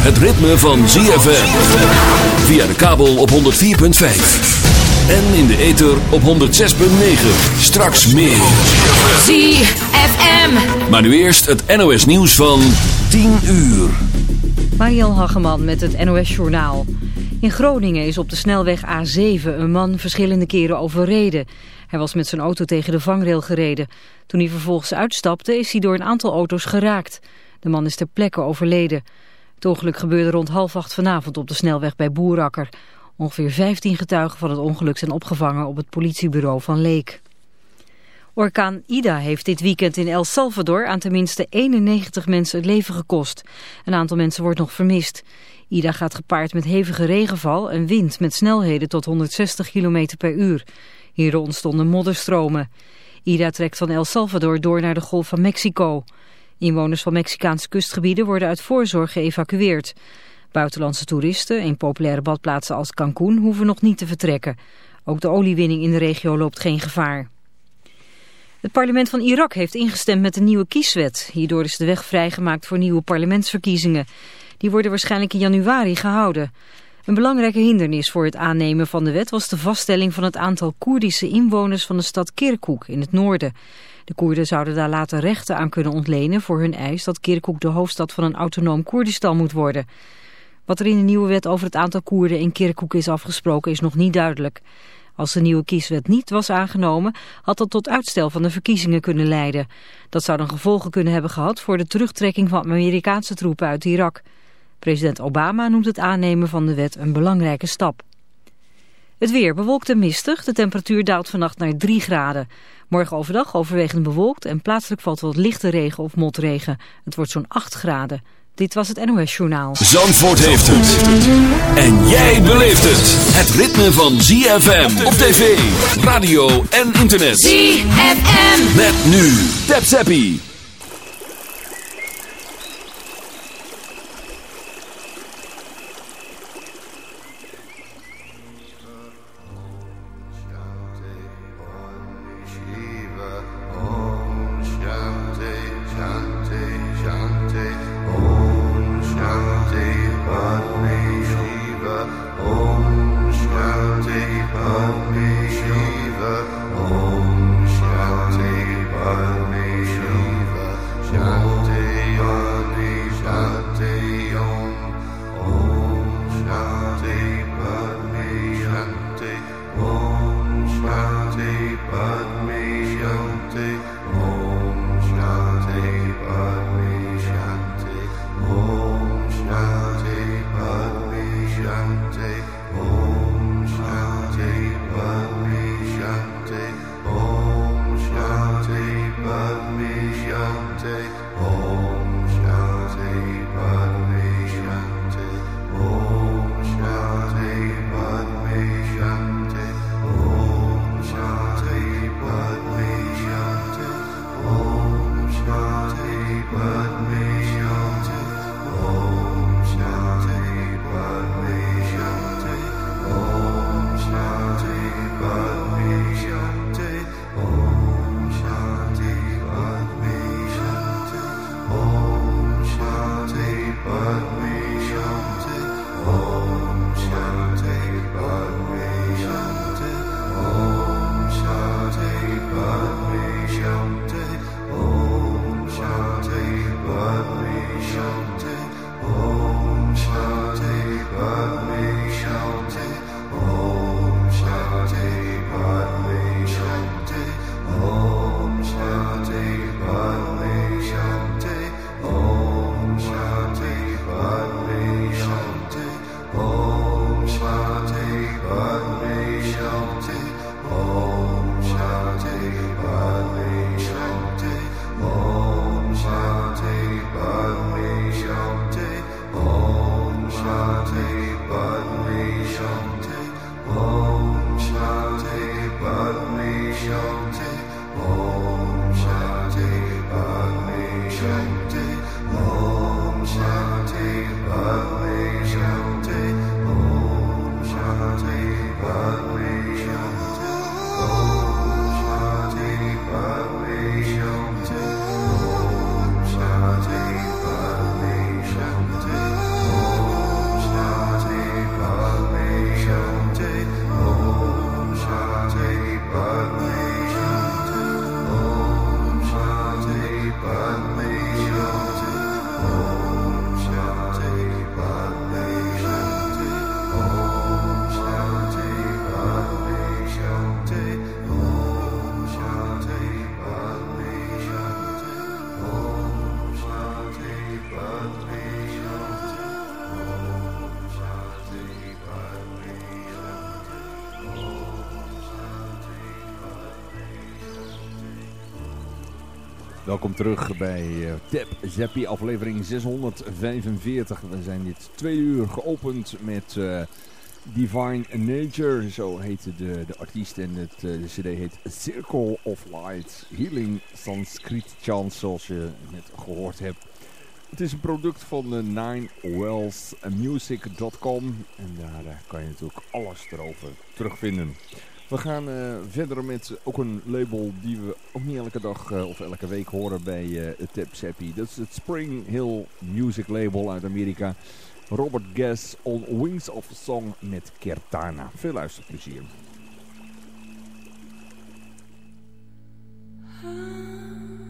het ritme van ZFM. Via de kabel op 104.5. En in de ether op 106.9. Straks meer. ZFM. Maar nu eerst het NOS nieuws van 10 uur. Mariel Hageman met het NOS Journaal. In Groningen is op de snelweg A7 een man verschillende keren overreden. Hij was met zijn auto tegen de vangrail gereden. Toen hij vervolgens uitstapte is hij door een aantal auto's geraakt. De man is ter plekke overleden. Het ongeluk gebeurde rond half acht vanavond op de snelweg bij Boerakker. Ongeveer 15 getuigen van het ongeluk zijn opgevangen op het politiebureau van Leek. Orkaan Ida heeft dit weekend in El Salvador aan tenminste 91 mensen het leven gekost. Een aantal mensen wordt nog vermist. Ida gaat gepaard met hevige regenval en wind met snelheden tot 160 km per uur. Hierdoor ontstonden modderstromen. Ida trekt van El Salvador door naar de Golf van Mexico. Inwoners van Mexicaanse kustgebieden worden uit voorzorg geëvacueerd. Buitenlandse toeristen in populaire badplaatsen als Cancún hoeven nog niet te vertrekken. Ook de oliewinning in de regio loopt geen gevaar. Het parlement van Irak heeft ingestemd met een nieuwe kieswet. Hierdoor is de weg vrijgemaakt voor nieuwe parlementsverkiezingen. Die worden waarschijnlijk in januari gehouden. Een belangrijke hindernis voor het aannemen van de wet was de vaststelling van het aantal Koerdische inwoners van de stad Kirkuk in het noorden. De Koerden zouden daar later rechten aan kunnen ontlenen voor hun eis dat Kirkuk de hoofdstad van een autonoom Koerdistan moet worden. Wat er in de nieuwe wet over het aantal Koerden in Kirkuk is afgesproken is nog niet duidelijk. Als de nieuwe kieswet niet was aangenomen, had dat tot uitstel van de verkiezingen kunnen leiden. Dat zou dan gevolgen kunnen hebben gehad voor de terugtrekking van Amerikaanse troepen uit Irak. President Obama noemt het aannemen van de wet een belangrijke stap. Het weer bewolkt en mistig. De temperatuur daalt vannacht naar 3 graden. Morgen overdag overwegend bewolkt en plaatselijk valt wat lichte regen of motregen. Het wordt zo'n 8 graden. Dit was het NOS Journaal. Zandvoort heeft het. En jij beleeft het. Het ritme van ZFM op tv, radio en internet. ZFM. Met nu. Tap Zappie. Welkom terug bij uh, Tap Zappie aflevering 645. We zijn dit twee uur geopend met uh, Divine Nature, zo heette de, de artiest. En het, uh, de cd heet Circle of Light, Healing Sanskrit Chant, zoals je net gehoord hebt. Het is een product van uh, ninewellsmusic.com en daar kan je natuurlijk alles erover terugvinden. We gaan eh, verder met ook een label die we ook niet elke dag eh, of elke week horen bij eh, uh, Tip Seppi. Dat is het Spring Hill Music Label uit Amerika. Robert Guest on Wings of Song met Kertana. Veel luisterplezier. Ah.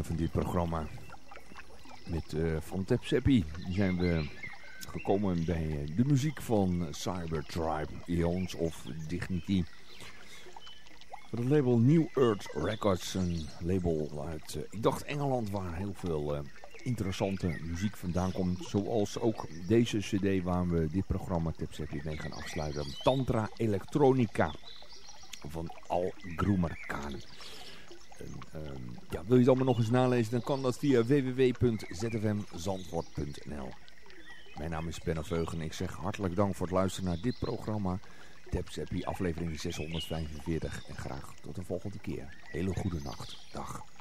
Van dit programma. Met van Tap Seppi zijn we gekomen bij de muziek van Cybertribe, Eons of Dignity. Voor het label New Earth Records, een label uit, uh, ik dacht Engeland, waar heel veel interessante muziek vandaan komt. Zoals ook deze cd waar we dit programma Tap Seppi mee gaan afsluiten. Tantra Electronica van Al Groemer. En, um, ja, wil je het allemaal nog eens nalezen, dan kan dat via www.zfmzandvoort.nl Mijn naam is Ben Veugen en ik zeg hartelijk dank voor het luisteren naar dit programma. Tapsappie aflevering 645 en graag tot de volgende keer. Hele goede nacht. Dag.